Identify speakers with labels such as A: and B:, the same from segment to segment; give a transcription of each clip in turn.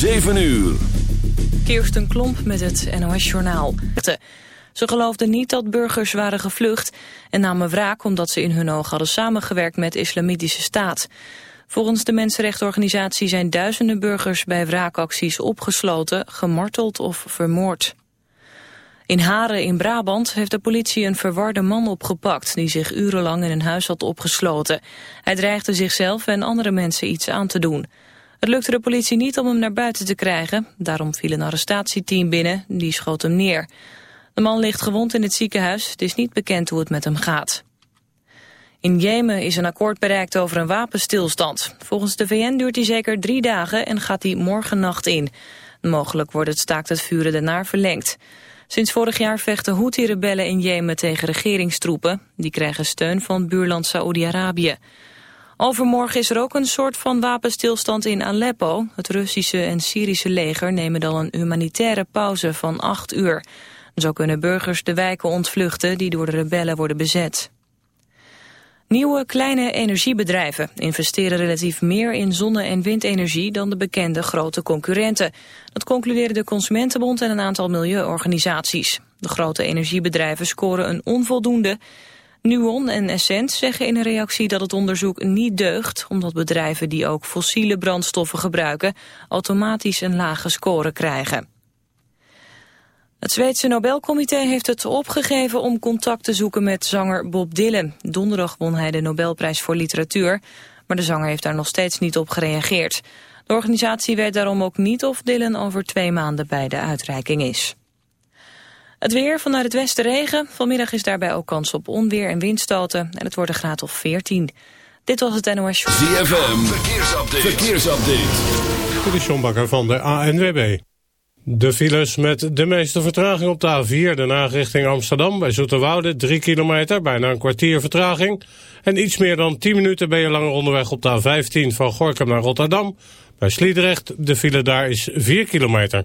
A: 7 uur.
B: Kirsten Klomp met het NOS-journaal. Ze geloofden niet dat burgers waren gevlucht... en namen wraak omdat ze in hun ogen hadden samengewerkt met Islamitische Staat. Volgens de mensenrechtenorganisatie zijn duizenden burgers... bij wraakacties opgesloten, gemarteld of vermoord. In Haren in Brabant heeft de politie een verwarde man opgepakt... die zich urenlang in een huis had opgesloten. Hij dreigde zichzelf en andere mensen iets aan te doen... Het lukte de politie niet om hem naar buiten te krijgen. Daarom viel een arrestatieteam binnen, die schoot hem neer. De man ligt gewond in het ziekenhuis. Het is niet bekend hoe het met hem gaat. In Jemen is een akkoord bereikt over een wapenstilstand. Volgens de VN duurt die zeker drie dagen en gaat die morgennacht in. Mogelijk wordt het staakt het vuren daarna verlengd. Sinds vorig jaar vechten Houthi-rebellen in Jemen tegen regeringstroepen. Die krijgen steun van buurland Saoedi-Arabië. Overmorgen is er ook een soort van wapenstilstand in Aleppo. Het Russische en Syrische leger nemen dan een humanitaire pauze van acht uur. Zo kunnen burgers de wijken ontvluchten die door de rebellen worden bezet. Nieuwe kleine energiebedrijven investeren relatief meer in zonne- en windenergie dan de bekende grote concurrenten. Dat concluderen de Consumentenbond en een aantal milieuorganisaties. De grote energiebedrijven scoren een onvoldoende Nuon en Essent zeggen in een reactie dat het onderzoek niet deugt... omdat bedrijven die ook fossiele brandstoffen gebruiken... automatisch een lage score krijgen. Het Zweedse Nobelcomité heeft het opgegeven om contact te zoeken met zanger Bob Dylan. Donderdag won hij de Nobelprijs voor literatuur, maar de zanger heeft daar nog steeds niet op gereageerd. De organisatie weet daarom ook niet of Dylan over twee maanden bij de uitreiking is. Het weer vanuit het westen regen. Vanmiddag is daarbij ook kans op onweer en windstoten. En het wordt een graad of 14. Dit was het NOS Show.
A: ZFM, verkeersupdate. verkeersupdate.
C: De Sjombakker van de ANWB. De files met de meeste vertraging op de A4, de richting Amsterdam... bij Zoeterwoude, 3 kilometer, bijna een kwartier vertraging. En iets meer dan 10 minuten ben je langer onderweg op de A15 van Gorkum naar Rotterdam. Bij Sliedrecht, de file daar is 4 kilometer.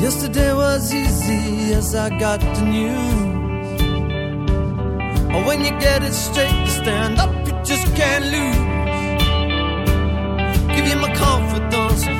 D: Yesterday was easy as I got the news. But When you get it straight, you stand up, you just can't lose give you my confidence.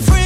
E: Free. friend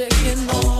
F: shaking
G: more.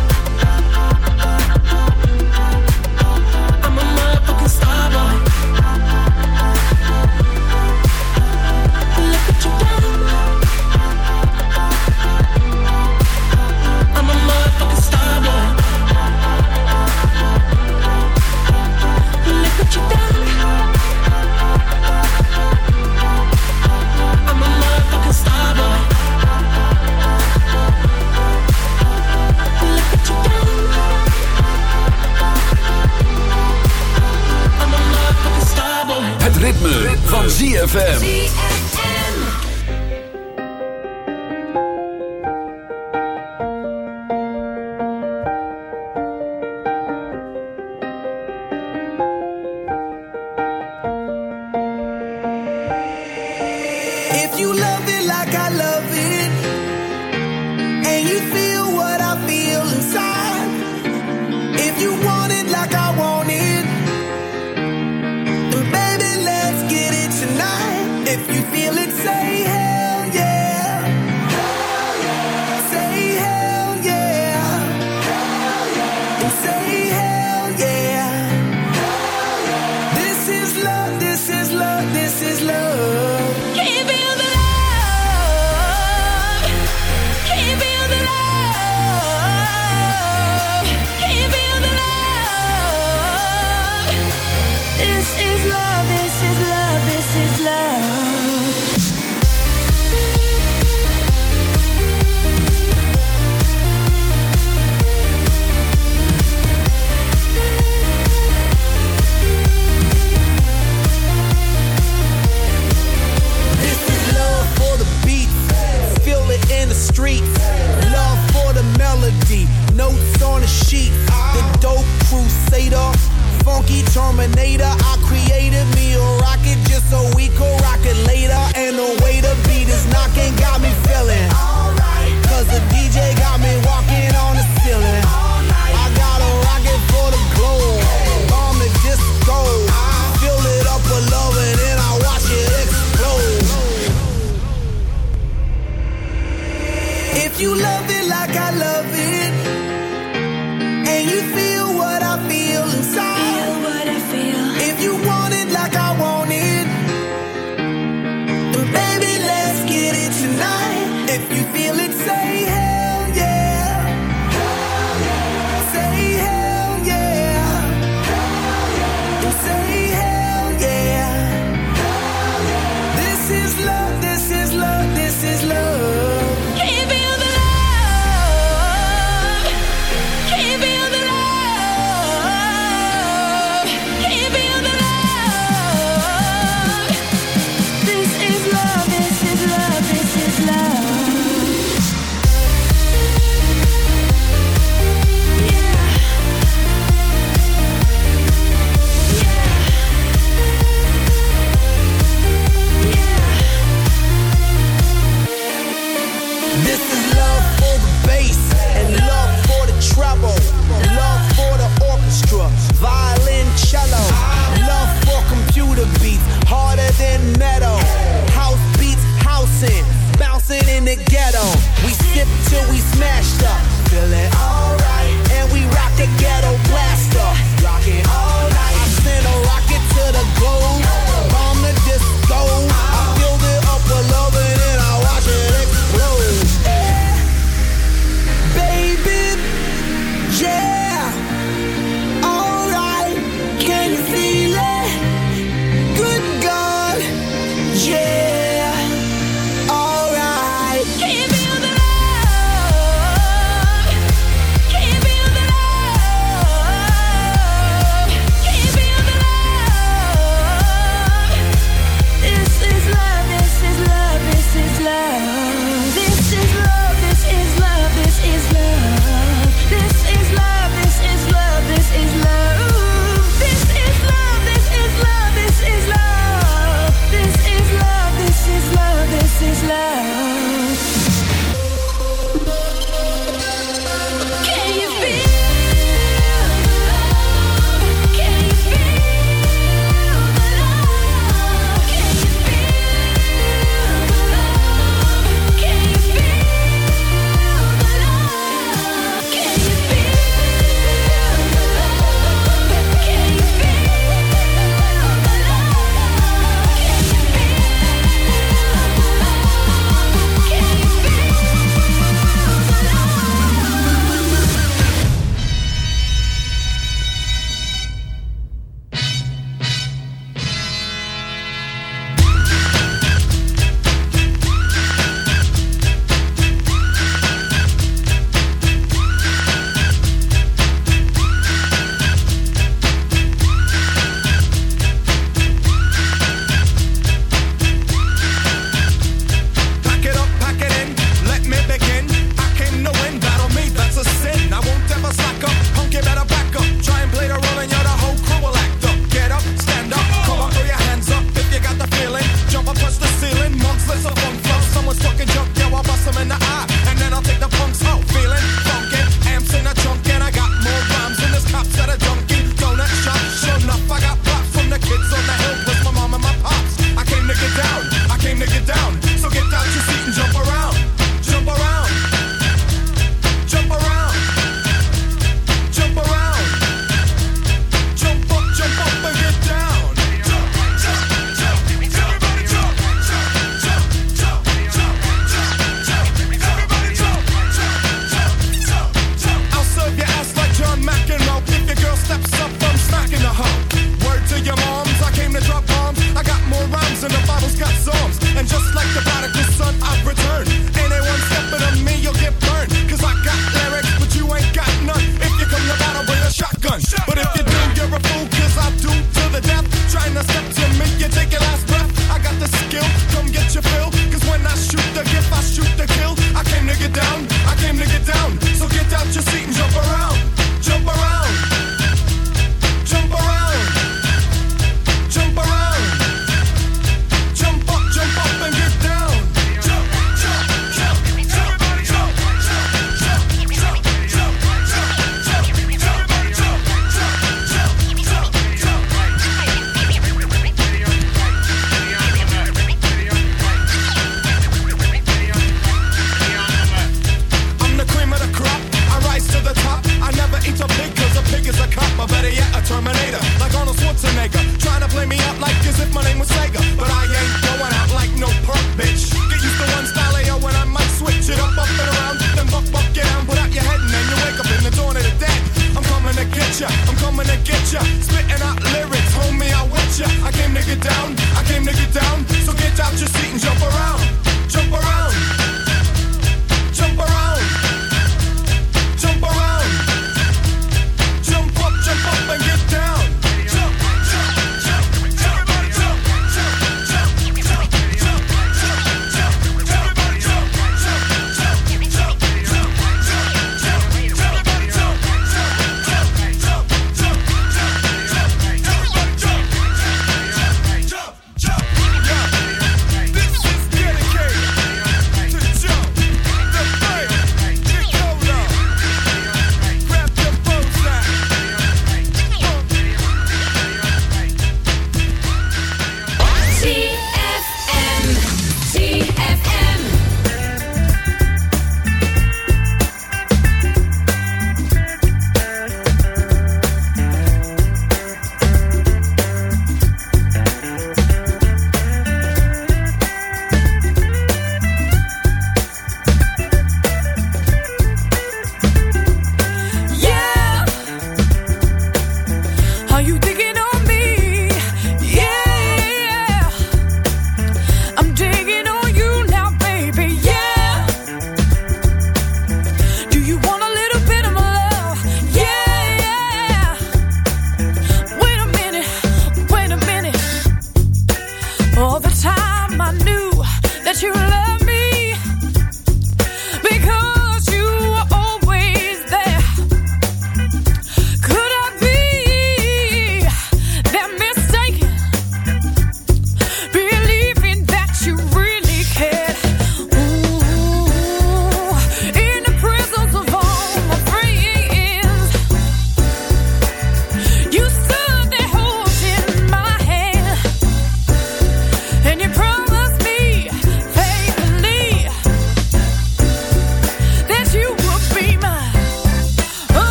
E: Van ZFM.
F: Terminator.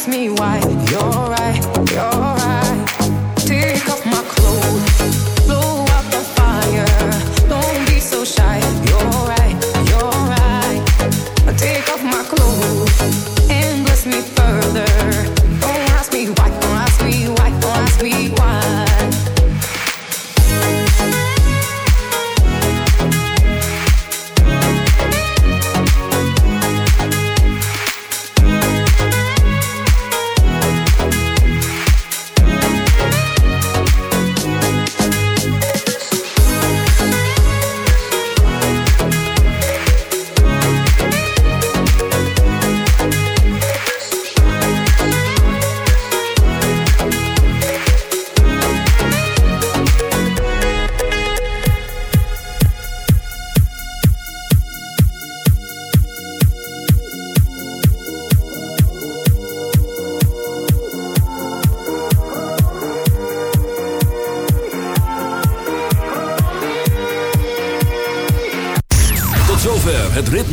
H: ask me why you're right, you're right.